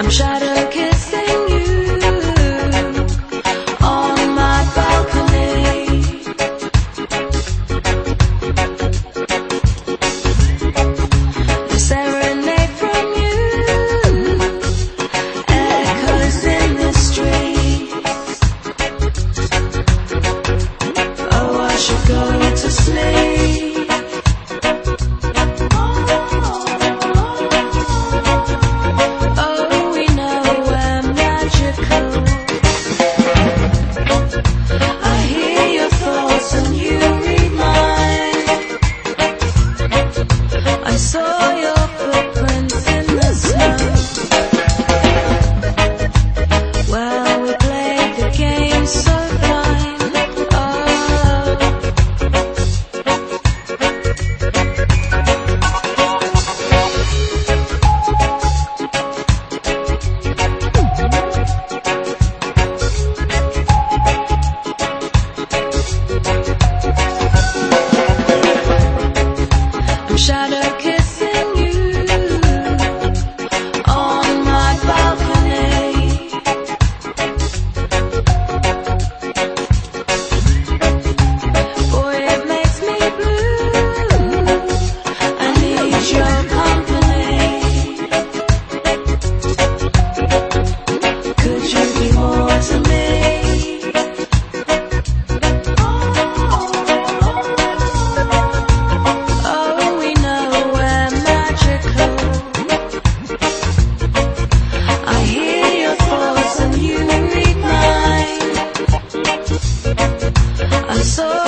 I'm shattered. So